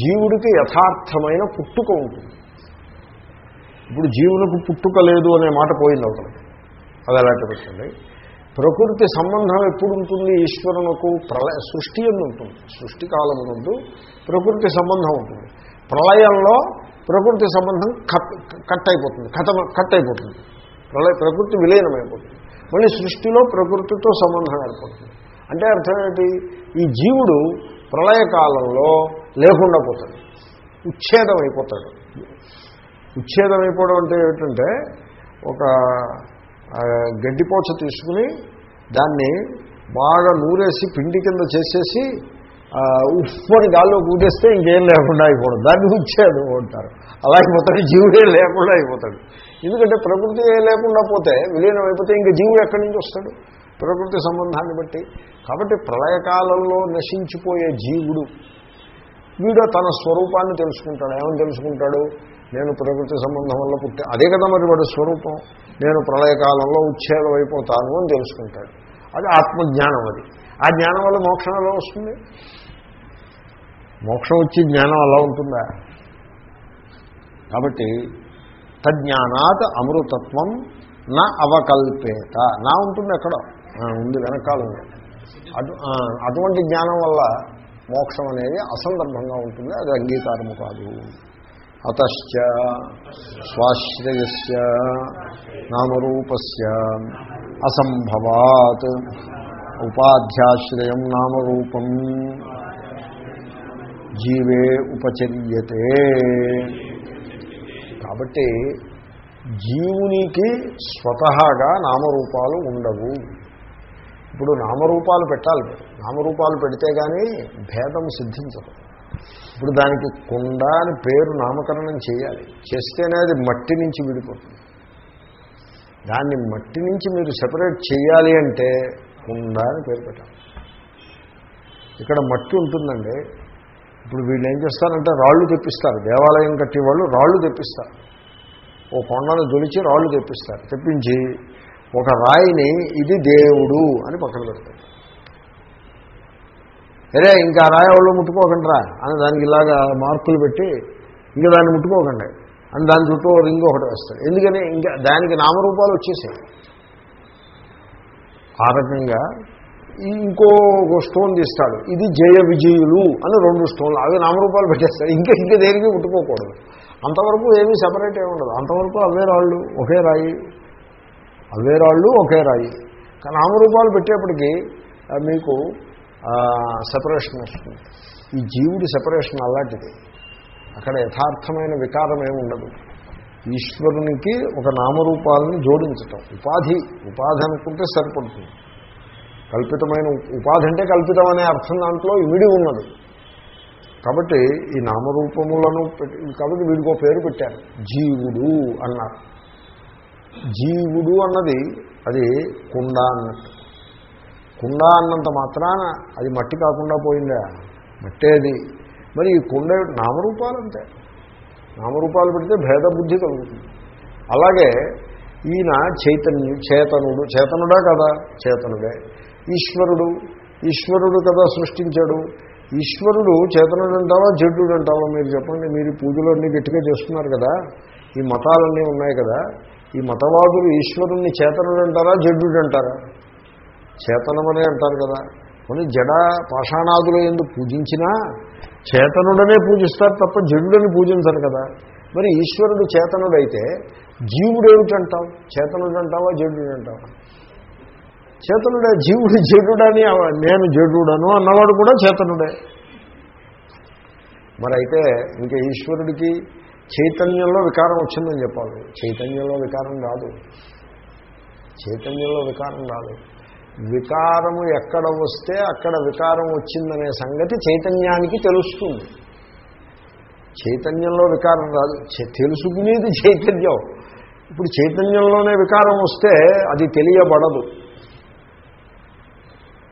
జీవుడికి యథార్థమైన పుట్టుక ఉంటుంది. ఇప్పుడు జీవులకు పుట్టుక లేదు అనే మాట పోయింది ఒకటి అది ఎలాంటి పెట్టండి ప్రకృతి సంబంధం ఎప్పుడు ఉంటుంది ఈశ్వరునకు ప్రళయ సృష్టి ఎందు ఉంటుంది సృష్టి కాలం నుండి ప్రకృతి సంబంధం ఉంటుంది. ప్రళయంలో ప్రకృతి సంబంధం కట్ కట్ అయిపోతుంది. కథ కట్ అయిపోతుంది. ప్రళయ ప్రకృతి విలీనమైపోతుంది. మళ్ళీ సృష్టిలో ప్రకృతితో సంబంధం ఏర్పడుతుంది. అంటే అర్థం ఏంటి? ఈ జీవుడు ప్రళయకాలంలో లేకుండా పోతాడు. ఉచ్ఛేదం అయిపోతాడు ఉచ్ఛేదం అయిపోవడం అంటే ఏంటంటే ఒక గడ్డిపోచ తీసుకుని దాన్ని బాగా నూరేసి పిండి కింద చేసేసి ఆ, ఉప్పని గాల్లో కూటేస్తే ఇంకేం లేకుండా అయిపోవడం దాన్ని ఉంచాడు అంటారు. అలాగే అయిపోతాడు జీవుడే లేకుండా అయిపోతాడు. ఎందుకంటే ప్రకృతి లేకుండా పోతే విలీనం అయిపోతే ఇంకా జీవుడు ఎక్కడి నుంచి వస్తాడు? ప్రకృతి సంబంధాన్ని బట్టి. కాబట్టి ప్రళయకాలంలో నశించిపోయే జీవుడు వీడు తన స్వరూపాన్ని తెలుసుకుంటాడు. ఏమని తెలుసుకుంటాడు? నేను ప్రకృతి సంబంధం వల్ల పుట్టే అదే కదా మరి వాడి స్వరూపం. నేను ప్రళయకాలంలో ఉచ్ఛేదం అయిపోతాను అని తెలుసుకుంటాడు. అది ఆత్మజ్ఞానం అది. ఆ జ్ఞానం వల్ల మోక్షం ఎలా వస్తుంది? మోక్షం వచ్చి జ్ఞానం అలా ఉంటుందా? కాబట్టి తజ్ఞానాత్ అమృతత్వం నా అవకల్పేత. నా ఉంటుంది ఎక్కడ ఉంది వెనకాల ఉంది. అటు అటువంటి జ్ఞానం వల్ల మోక్షం అనేది అసందర్భంగా ఉంటుంది? అది అంగీకారము కాదు. అతశ్చ స్వాశ్రయస్య నామరూపస్య అసంభవాత్ ఉపాధ్యాశ్రయం నామరూపం. జీవే ఉపచర్యతే. కాబట్టి జీవునికి స్వతహాగా నామరూపాలు ఉండవు. ఇప్పుడు నామరూపాలు పెట్టాలి. నామరూపాలు పెడితే కానీ భేదం సిద్ధించదు. ఇప్పుడు దానికి కుండ అని పేరు నామకరణం చేయాలి. చేస్తేనే అది మట్టి నుంచి విడిపోతుంది. దాన్ని మట్టి నుంచి మీరు సెపరేట్ చేయాలి అంటే కుండ అని పేరు పెట్టాలి. ఇక్కడ మట్టి ఉంటుందండి. ఇప్పుడు వీళ్ళు ఏం చేస్తారంటే రాళ్ళు తెప్పిస్తారు. దేవాలయం కట్టే వాళ్ళు రాళ్ళు తెప్పిస్తారు. ఓ కొండను దొలిచి రాళ్ళు తెప్పిస్తారు. తెప్పించి ఒక రాయిని ఇది దేవుడు అని పక్కన పెడతారు. అరే ఇంకా రాయి వాళ్ళు ముట్టుకోకండిరా అని దానికి ఇలాగా మార్కులు పెట్టి ఇంకా దాన్ని ముట్టుకోకండి అని దాని చుట్టూ రింగ్ ఒకటి వేస్తాడు ఎందుకని? ఇంకా దానికి నామరూపాలు వచ్చేసాయి. ఆ రకంగా ఇంకో స్టోన్ తీస్తాడు. ఇది జయ విజయులు అని రెండు స్టోన్లు. అవి నామరూపాలు పెట్టేస్తాడు ఇంకా ఇంకా దేనికి ముట్టుకోకూడదు. అంతవరకు ఏమీ సపరేట్ ఏమి ఉండదు. అంతవరకు అవే రాళ్ళు ఒకే రాయి. అవే రాళ్ళు ఒకే రాయి. నామరూపాలు పెట్టేప్పటికీ మీకు సెపరేషన్ వస్తుంది. ఈ జీవుడి సెపరేషన్ అలాంటిది. అక్కడ యథార్థమైన వికారం ఏమి ఉండదు. ఈశ్వరునికి ఒక నామరూపాలను జోడించటం. ఉపాధి ఉపాధి అనుకుంటే సరిపడుతుంది. కల్పితమైన ఉపాధి అంటే కల్పితం అనే అర్థం దాంట్లో ఇమిడి ఉన్నది. కాబట్టి ఈ నామరూపములను పెట్టి కాబట్టి వీడికి పేరు పెట్టారు. జీవుడు అన్నారు. జీవుడు అన్నది అది కుండ అన్నట్టు. కుండ అన్నంత మాత్రాన అది మట్టి కాకుండా పోయిందా? మట్టేది మరి ఈ కుండ నామరూపాలు అంతే నామరూపాలు పెడితే భేద బుద్ధి కలుగుతుంది. అలాగే ఈయన చైతన్యు చేతనుడు చేతనుడా కదా? చేతనుడే. ఈశ్వరుడు ఈశ్వరుడు కదా సృష్టించాడు. ఈశ్వరుడు చేతనుడు అంటావా జడ్డుడు అంటావా? మీరు చెప్పండి. మీరు పూజలు అన్నీ గట్టిగా చేస్తున్నారు కదా? ఈ మతాలన్నీ ఉన్నాయి కదా? ఈ మతవాదులు ఈశ్వరుణ్ణి చేతనుడు అంటారా జడ్డుడు అంటారా? చేతనమనే అంటారు కదా. కొన్ని జడ పాషాణాదులు ఎందుకు పూజించినా చేతనుడనే పూజిస్తారు తప్ప జడుడని పూజించరు కదా. మరి ఈశ్వరుడు చేతనుడైతే జీవుడు ఏమిటంటావు చేతనుడు అంటావా జడుడు అంటావా చేతనుడే జీవుడు జడుడని నేను జడుడను అన్నవాడు కూడా చేతనుడే. మరి అయితే ఇంకా ఈశ్వరుడికి చైతన్యంలో వికారం వచ్చిందని చెప్పాలి. చైతన్యంలో వికారం రాదు చైతన్యంలో వికారం రాదు వికారము ఎక్కడ వస్తే అక్కడ వికారం వచ్చిందనే సంగతి చైతన్యానికి తెలుస్తుంది. చైతన్యంలో వికారం రాదు. చే- తెలుసుకునేది చైతన్యం. ఇప్పుడు చైతన్యంలోనే వికారం వస్తే అది తెలియబడదు.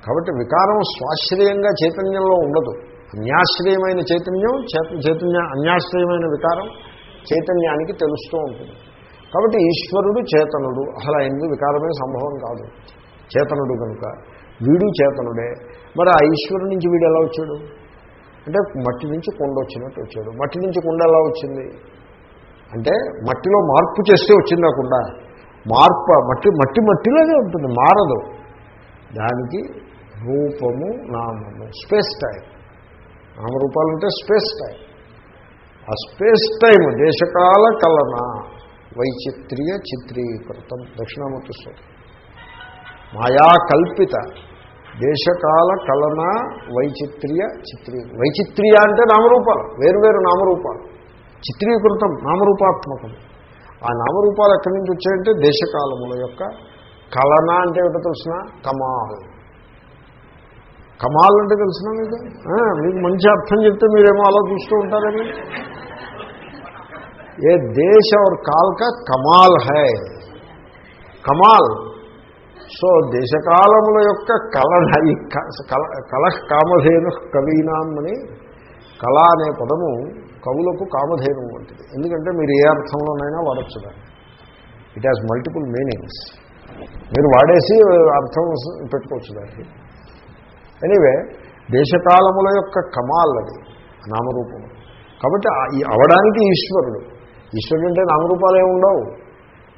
కాబట్టి వికారం స్వాశ్రయంగా చైతన్యంలో ఉండదు. అన్యాశ్రయమైన చైతన్యం చేత- చైతన్య అన్యాశ్రయమైన వికారం చైతన్యానికి తెలుస్తూ ఉంటుంది. కాబట్టి ఈశ్వరుడు చేతనుడు. అసలు ఆయనది వికారమే సంభవం కాదు. చేతనుడు కనుక. వీడు చేతనుడే. మరి ఆ ఈశ్వరుడు నుంచి వీడు ఎలా వచ్చాడు? అంటే మట్టి నుంచి కొండ వచ్చినట్టు వచ్చాడు. మట్టి నుంచి కొండ ఎలా వచ్చింది? అంటే మట్టిలో మార్పు చేస్తే వచ్చింది ఆ కుండ? మార్పు మట్టి మట్టి మట్టిలోనే ఉంటుంది మారదు. దానికి రూపము నామము స్పేస్ టైం. నామరూపాలు అంటే స్పేస్ టైం. ఆ స్పేస్ టైం దేశకాల కలన వైచిత్ర్య చిత్రీకృతం. దక్షిణామూర్తి స్తోత్రం. మాయా కల్పిత దేశకాల కలన వైచిత్ర్య చిత్రీ వైచిత్ర్య అంటే నామరూపాలు వేరువేరు నామరూపాలు చిత్రీకృతం నామరూపాత్మకం ఆ నామరూపాలు ఎక్కడి నుంచి వచ్చాయంటే దేశకాలముల యొక్క కలన అంటే ఏమిటో తెలిసిన కమాల్ కమాల్ అంటే తెలిసిన మీకు ఆ, మీకు మంచి అర్థం చెప్తే మీరేమో అలా చూస్తూ ఉంటారని ఏ దేశ और काल का కమాల్ హై కమాల్ సో దేశకాలముల యొక్క కలన ఈ కళ కల కామధేను కవీనాం అని కళ అనే పదము కవులకు కామధేను వంటిది. ఎందుకంటే మీరు ఏ అర్థంలోనైనా వాడచ్చు దాన్ని. ఇట్ హ్యాస్ మల్టిపుల్ మీనింగ్స్ మీరు వాడేసి అర్థం పెట్టుకోవచ్చు దానికి ఎనీవే దేశకాలముల యొక్క కమాల్ అది నామరూపము. కాబట్టి అవడానికి ఈశ్వరుడు. ఈశ్వరుడు అంటే నామరూపాలు ఏమి ఉండవు.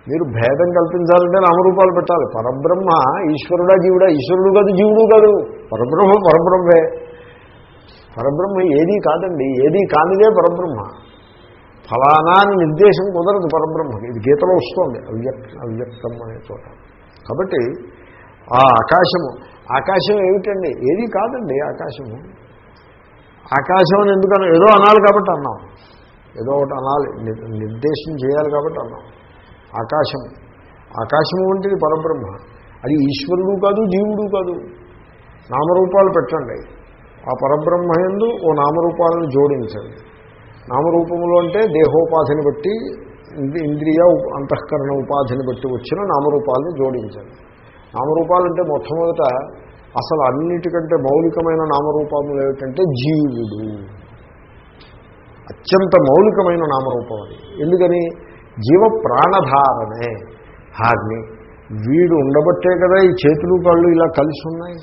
మీరు భేదం కల్పించాలంటే నామరూపాలు పెట్టాలి. పరబ్రహ్మ ఈశ్వరుడా జీవుడా. ఈశ్వరుడు కాదు జీవుడు కాదు. పరబ్రహ్మ పరబ్రహ్మే. పరబ్రహ్మ ఏదీ కాదండి. ఏదీ కానిదే పరబ్రహ్మ. ఫలానా అని నిర్దేశం కుదరదు పరబ్రహ్మకి ఇది గీతలో వస్తుంది. అవ్యక్ అవ్యక్తం అనే చోట. కాబట్టి ఆ ఆకాశము ఆకాశం ఏమిటండి? ఏది కాదండి ఆకాశము. ఆకాశం అని ఎందుకన్నా? ఏదో అనాలి కాబట్టి అన్నాం. ఏదో ఒకటి అనాలి. నిర్దేశం చేయాలి కాబట్టి అన్నాం. ఆకాశం. ఆకాశము వంటిది పరబ్రహ్మ. అది ఈశ్వరుడు కాదు జీవుడు కాదు. నామరూపాలు పెట్టండి. ఆ పరబ్రహ్మ ఎందు ఓ నామరూపాలను జోడించండి. నామరూపములు అంటే దేహోపాధిని బట్టి ఇంద్రియ అంతఃకరణ ఉపాధిని బట్టి వచ్చిన నామరూపాలను జోడించండి. నామరూపాలు అంటే మొట్టమొదట అసలు అన్నిటికంటే మౌలికమైన నామరూపములు ఏమిటంటే జీవుడు. అత్యంత మౌలికమైన నామరూపం అది. ఎందుకని? జీవ ప్రాణధారణే హార్ని వీడు ఉండబట్టే కదా ఈ చేతులు కళ్ళు ఇలా కలిసి ఉన్నాయి.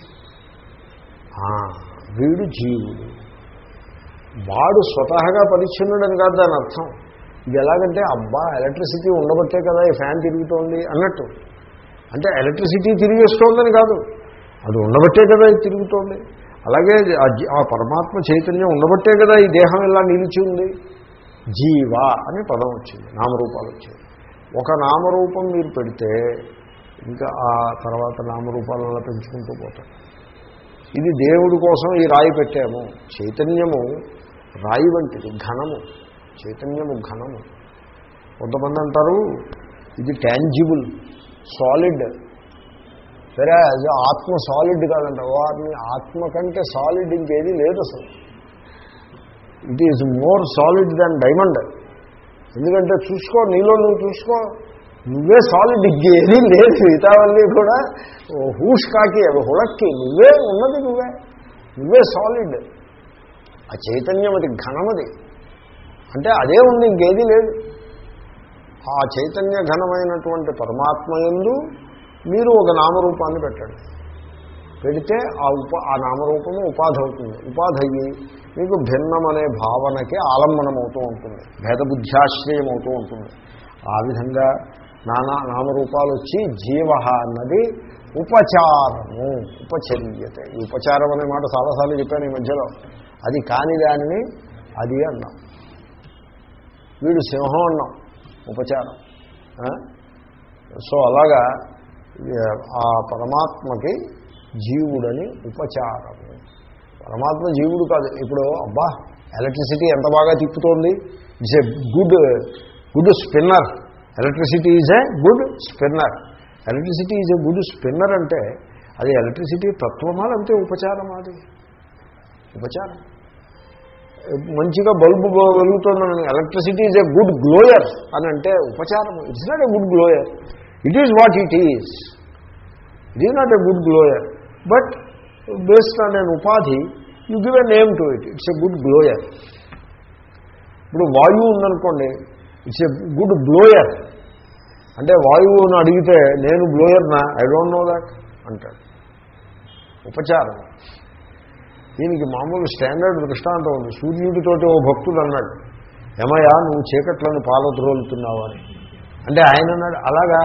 ఆ, వీడు జీవుడు. వాడు స్వతహాగా పరిచ్ఛిన్నుడని కాదు దాని అర్థం. ఇది ఎలాగంటే అబ్బా ఎలక్ట్రిసిటీ ఉండబట్టే కదా ఈ ఫ్యాన్ తిరుగుతోంది అన్నట్టు. అంటే ఎలక్ట్రిసిటీ తిరిగేస్తోందని కాదు. అది ఉండబట్టే కదా ఇది తిరుగుతోంది. అలాగే ఆ ఆ పరమాత్మ చైతన్యం ఉండబట్టే కదా ఈ దేహం ఇలా నిలిచి ఉంది. జీవ అని పదం వచ్చింది నామరూపాలు వచ్చాయి ఒక నామరూపం మీరు పెడితే ఇంకా ఆ తర్వాత నామరూపాలు అలా పెంచుకుంటూ పోతాం. ఇది దేవుడి కోసం ఈ రాయి పెట్టాము. చైతన్యము రాయి వంటిది ఘనము. చైతన్యము ఘనము. కొంతమంది అంటారు ఇది ట్యాంజిబుల్ సాలిడ్ సరే అది ఆత్మ సాలిడ్ కాదంట వారిని ఆత్మ కంటే సాలిడ్ ఇంకేది లేదు అసలు. It is more solid than diamond ఎందుకంటే చూసుకో నీలో నువ్వు చూసుకో నువ్వే సాలిడ్ ఏది లేదు మిగతావన్నీ కూడా హూష్ కాకి అవి హుళక్కి నువ్వే ఉన్నది నువ్వే. నువ్వే సాలిడ్ ఆ చైతన్యం అది ఘనమది. అంటే అదే ఉంది ఇంకేది లేదు. ఆ చైతన్య ఘనమైనటువంటి పరమాత్మ ఎందు మీరు ఒక నామరూపాన్ని పెట్టండి. పెడితే ఆ ఉప ఆ నామరూపము ఉపాధి అవుతుంది ఉపాధి అయ్యి మీకు భిన్నమనే భావనకి ఆలంబనం అవుతూ ఉంటుంది. భేదబుద్ధ్యాశ్రయం అవుతూ ఉంటుంది. ఆ విధంగా నానా నామరూపాలు వచ్చి జీవ అన్నది ఉపచారము ఉపచర్యత. ఈ ఉపచారం అనే మాట చాలాసార్లు చెప్పాను ఈ మధ్యలో. అది కాని దానిని అది అన్నాం. వీడు సింహం అన్నాం ఉపచారం. సో అలాగా ఆ పరమాత్మకి జీవుడని ఉపచారము. పరమాత్మ జీవుడు కాదు. ఇప్పుడు అబ్బా ఎలక్ట్రిసిటీ ఎంత బాగా తిప్పుతోంది? It's a good good spinner electricity is a good spinner electricity is a good spinner అంటే అది ఎలక్ట్రిసిటీ తత్వమా లేకపోతే ఉపచారం అది? ఉపచారం. మంచిగా bulb వెలుగుతుందని electricity is a good glower అని అంటే ఉపచారం it's not a good glower it is what it is it is not a good glower but based on an ఉపాధి you give a name to it. It's a good glower. ఇప్పుడు వాయువు ఉందనుకోండి it's a good blower అంటే వాయువును అడిగితే నేను బ్లోయర్నా I don't know that అంటాడు. ఉపచారం. దీనికి మామూలు స్టాండర్డ్ దృష్టాంతం ఉంది. సూర్యుడితోటి ఓ భక్తుడు అన్నాడు ఏమయ్యా నువ్వు చీకట్లను పాలద్రోలుతున్నావు అని. అంటే ఆయన అన్నాడు అలాగా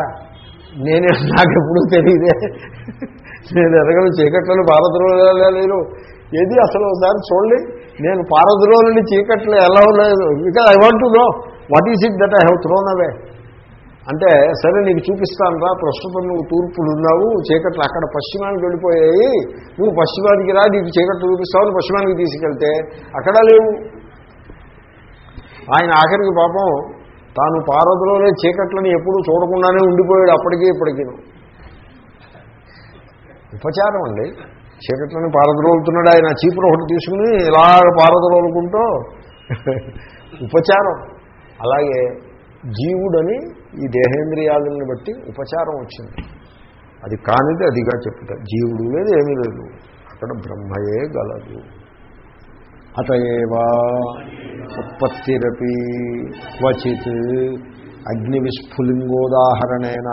నేనే నాకెప్పుడు తెలియదే. నేను ఎదగను చీకట్లను పారద్రోలా లేరు ఏది అసలు ఒకసారి చూడండి. నేను పారద్రోలని చీకట్లు ఎలా ఉన్నాయో. Because I want to know what is it that I have thrown away అంటే సరే నీకు చూపిస్తాను రా. ప్రస్తుతం నువ్వు తూర్పులు ఉన్నావు. చీకట్లు అక్కడ పశ్చిమానికి వెళ్ళిపోయాయి. నువ్వు పశ్చిమానికి రా. నీకు చీకట్లు చూపిస్తావు. పశ్చిమానికి తీసుకెళ్తే అక్కడ లేవు. ఆయన ఆఖరికి పాపం తాను పార్వతిలోనే చీకట్లని ఎప్పుడూ చూడకుండానే ఉండిపోయాడు అప్పటికీ ఇప్పటికీ ఉపచారం అండి. చీకట్లని పారదరోలుతున్నాడు ఆయన చీపురు ఒకటి తీసుకుని ఇలాగ పారదరోలుకుంటూ ఉపచారం. అలాగే జీవుడని ఈ దేహేంద్రియాలను బట్టి ఉపచారం వచ్చింది. అది కానిది అదిగా చెప్తా జీవుడు లేదు ఏమీ లేదు. అక్కడ బ్రహ్మయే గలదు. అతయేవా? ఉత్పత్తిరపి క్వచిత్ అగ్ని విస్ఫులింగోదాహరణేన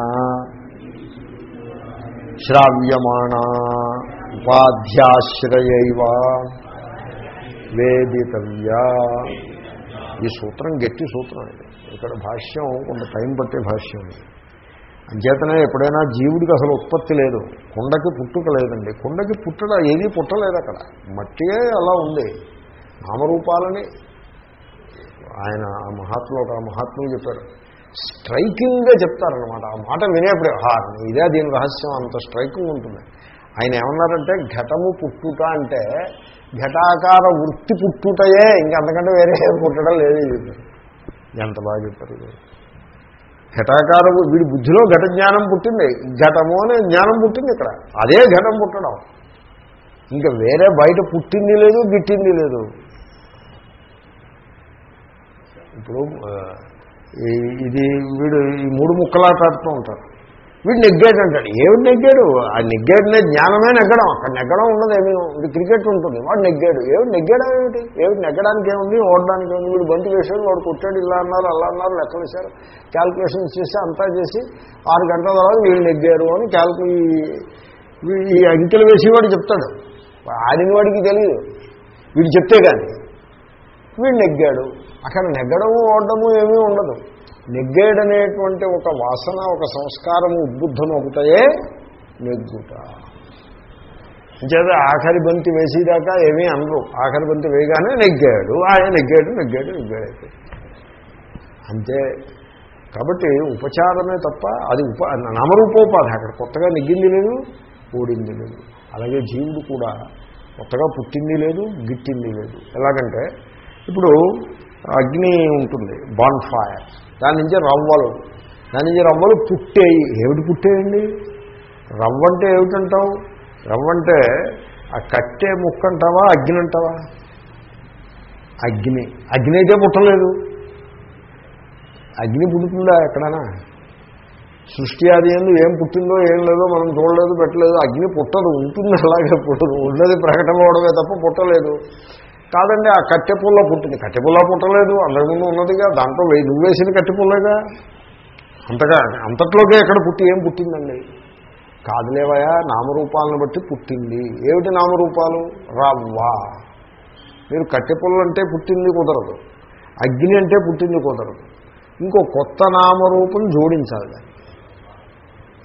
శ్రావ్యమాణ ఉపాధ్యాశ్రయవ వేదితవ్యా. ఈ సూత్రం గట్టి సూత్రం ఇది. ఇక్కడ భాష్యం కొంత టైం పట్టే భాష్యం ఇది. అంచేతనే ఎప్పుడైనా జీవుడికి అసలు ఉత్పత్తి లేదు. కుండకి పుట్టుక లేదండి. కుండకి పుట్టడ ఏది పుట్టలేదు అక్కడ. మట్టియే అలా ఉంది. నామరూపాలని ఆయన ఆ మహాత్ములు ఒక మహాత్ములు చెప్పారు స్ట్రైకింగ్గా చెప్తారనమాట ఆ మాట వినేప్పుడు హా ఇదే దీని రహస్యం అంత స్ట్రైకింగ్ ఉంటుంది. ఆయన ఏమన్నారంటే ఘటము పుట్టుట అంటే ఘటాకార వృత్తి పుట్టుటయే ఇంకంతకంటే వేరే పుట్టడం లేదు ఎంత బాగా చెప్పారు ఇది ఘటాకార వీడి బుద్ధిలో ఘట జ్ఞానం పుట్టింది. ఘటము అనే జ్ఞానం పుట్టింది ఇక్కడ. అదే ఘటం పుట్టడం. ఇంకా వేరే బయట పుట్టింది లేదు గిట్టింది లేదు. ఇప్పుడు ఇది వీడు ఈ మూడు ముక్కలాటాడుతూ ఉంటారు. వీడు నెగ్గాడు అంటాడు. ఏమిటి నెగ్గాడు? ఆ నెగ్గాడునే జ్ఞానమే నెగ్గడం. అక్కడ నెగ్గడం ఉండదు ఏమీ. వీడు క్రికెట్ ఉంటుంది. వాడు నెగ్గాడు. ఏమిటి నెగ్గాడా ఏమిటి? ఏమిటి నెగ్గడానికి ఏముంది? ఓడడానికి ఏముంది? వీడు బంతి వేసాడు వాడు కొట్టాడు ఇలా అన్నారు అలా అన్నారు లెక్క వేశారు క్యాల్కులేషన్స్ చేసి అంతా చేసి ఆరు గంటల తర్వాత వీళ్ళు నెగ్గారు అని క్యాల్కు ఈ అంకెలు వేసేవాడు చెప్తాడు. ఆడిన వాడికి తెలియదు. వీడు చెప్తే కానీ. వీడు నెగ్గాడు. అక్కడ నెగ్గడము ఓడము ఏమీ ఉండదు. నెగ్గాడనేటువంటి ఒక వాసన ఒక సంస్కారము ఉద్బుద్ధం అవుతాయే నెగ్గుట. చేత ఆఖరి బంతి వేసేదాకా ఏమీ అనరు. ఆఖరి బంతి వేయగానే నెగ్గాడు. ఆయన నెగ్గాడు నెగ్గాడు నెగ్గాడు అంతే. కాబట్టి ఉపచారమే తప్ప అది ఉప నామరూపోపాధి. అక్కడ కొత్తగా నెగ్గింది లేదు ఓడింది లేదు. అలాగే జీవుడు కూడా కొత్తగా పుట్టింది లేదు గిట్టింది లేదు. ఎలాగంటే ఇప్పుడు అగ్ని ఉంటుంది బాన్ ఫైర్ దాని నుంచి రవ్వలు. దాని నుంచి రవ్వలు పుట్టేయి. ఏమిటి పుట్టేయండి? రవ్వ అంటే ఏమిటంటావు? రవ్వ అంటే ఆ కట్టే ముక్క అంటావా అగ్ని. అంటావా అగ్ని అగ్ని అయితే పుట్టలేదు. అగ్ని పుడుతుందా ఎక్కడైనా? సృష్టి అది ఎందు ఏం పుట్టిందో ఏం లేదో మనం చూడలేదు పెట్టలేదు. అగ్ని పుట్టదు ఉంటుంది అలాగే పుట్టదు. ఉన్నది ప్రకటన అవడమే తప్ప పుట్టలేదు. కాదండి ఆ కట్టెపుల్ల పుట్టింది. కట్టెపుల్ల పుట్టలేదు అంతకుముందు ఉన్నదిగా. దాంట్లో వెయ్యి నువ్వు వేసిన కట్టెపుల్లగా? అంతగా అంతట్లోకే ఎక్కడ పుట్టి ఏం పుట్టిందండి? కాదులేవయా నామరూపాలను బట్టి పుట్టింది. ఏమిటి నామరూపాలు? రావ్వా. మీరు కట్టెపుల్ల అంటే పుట్టింది కుదరదు. అగ్ని అంటే పుట్టింది కుదరదు. ఇంకో కొత్త నామరూపం జోడించాలి దాన్ని.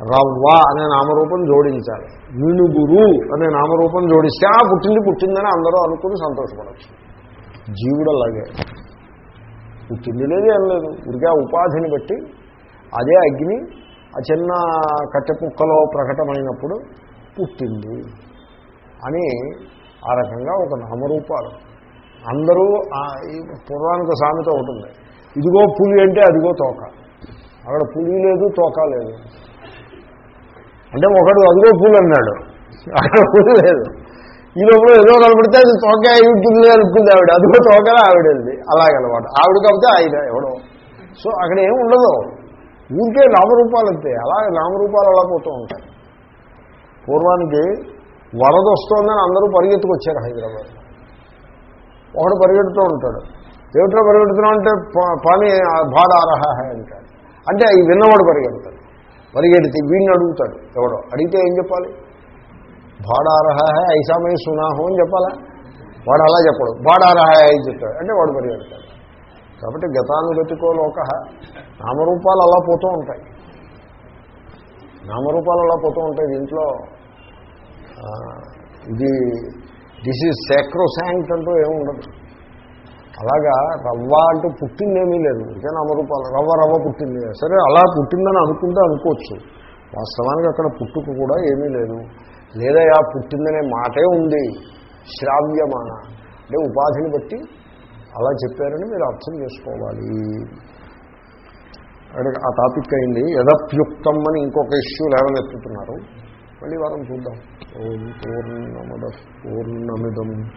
రవ్వ అనే నామరూపం జోడించాలి. మినుగురు అనే నామరూపం జోడిస్తే ఆ పుట్టింది పుట్టిందని అందరూ అనుకుని సంతోషపడచ్చు. జీవుడు అలాగే పుట్టింది లేదు ఏం లేదు. ఉడిగా ఉపాధిని బట్టి అదే అగ్ని ఆ చిన్న కట్టెపుక్కలో ప్రకటమైనప్పుడు పుట్టింది అని ఆ రకంగా ఒక నామరూపాలు. అందరూ పురాణిక సామెత ఒకటి ఉంది. ఉంటుంది ఇదిగో పులి అంటే అదిగో తోక. అక్కడ పులి లేదు తోక లేదు. అంటే ఒకడు అదిగో పూలు అన్నాడు. అక్కడ పూలు లేదు. ఈ లోపల ఏదో కనబడితే అది తోక అయి అనుకుంది ఆవిడ. అదిగో తోకలే ఆవిడ వెళ్ళి అలాగనమాట. ఆవిడ కాకపోతే ఆయన ఎవడో. సో అక్కడ ఏమి ఉండదు. ఊరికే నామరూపాలు అంతే. అలా నామరూపాలు అలా పోతూ ఉంటాయి. పూర్వానికి వరద వస్తుందని అందరూ పరిగెత్తుకొచ్చారు హైదరాబాద్. ఒకడు పరిగెడుతూ ఉంటాడు. ఏమిటో పరిగెడుతున్నావు అంటే ప- బాడ భాడారహ అంటాడు. అంటే ఈ విన్నవాడు పరిగెడతాడు. పరిగెడితే వీడిని అడుగుతాడు ఎవడో. అడిగితే ఏం చెప్పాలి? భాడారహ ఐసామై సునాహు అని చెప్పాలా? వాడు అలా చెప్పడు. బాడారహాయ అని చెప్తాడు అంటే వాడు పరిగెడతాడు కాబట్టి గతానుగతికో లోక. నామరూపాలు అలా పోతూ ఉంటాయి. నామరూపాలు అలా పోతూ ఉంటాయి దీంట్లో. ఇది దిస్ ఈజ్ శాక్రోశాంక్ట్ అంటూ ఏమి ఉండదు అలాగా రవ్వ అంటూ పుట్టిందేమీ లేదు. ఇదే నామరూపాలు రవ్వ రవ్వ పుట్టింది. సరే అలా పుట్టిందని అనుకుంటే అనుకోవచ్చు. వాస్తవానికి అక్కడ పుట్టుకు కూడా ఏమీ లేదు. లేదా ఆ పుట్టిందనే మాటే ఉంది. శ్రావ్యమాన. అంటే ఉపాధిని బట్టి అలా చెప్పారని మీరు అర్థం చేసుకోవాలి. అక్కడ ఆ టాపిక్ అయింది. యదప్యుక్తం అని ఇంకొక ఇష్యూ లేవనెత్తుతున్నారు. మళ్ళీ వారం చూద్దాం. ఓం పూర్ణమద పూర్ణమిదం.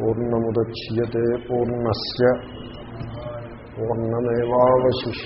పూర్ణముద్యతే పూర్ణస్ పూర్ణమేవాశిష్య